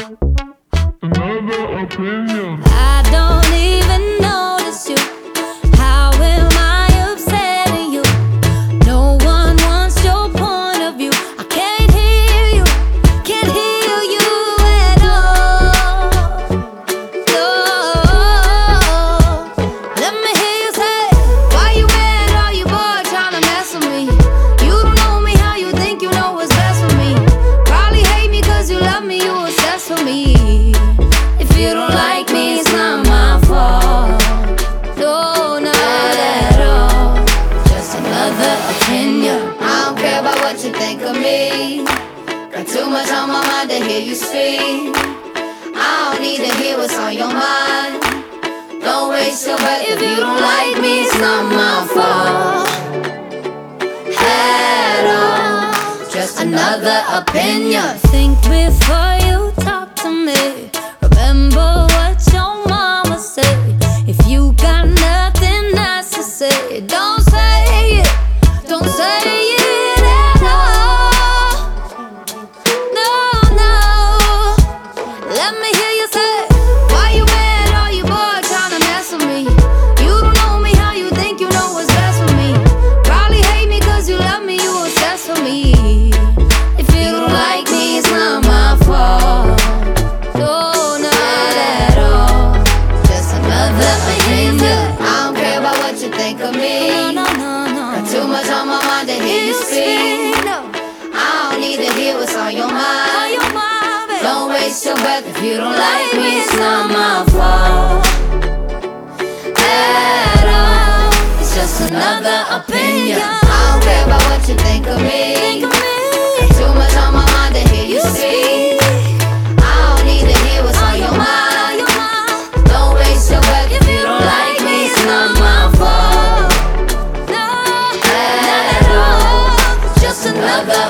Another opinion. I don't even opinion. I don't care about what you think of me. Got too much on my mind to hear you speak. I don't need to hear what's on your mind. Don't waste your breath if you don't like me, it's not my fault. At all. Just another opinion. Think before you talk to me. Remember obsessed with me. If you don't like me, it's not my fault. No, not at all. Just another opinion. I don't care about what you think of me. No, no, no, no. Got too much on my mind to hear you speak. I don't need to hear what's on your mind. Don't waste your breath if you don't like me. It's not my fault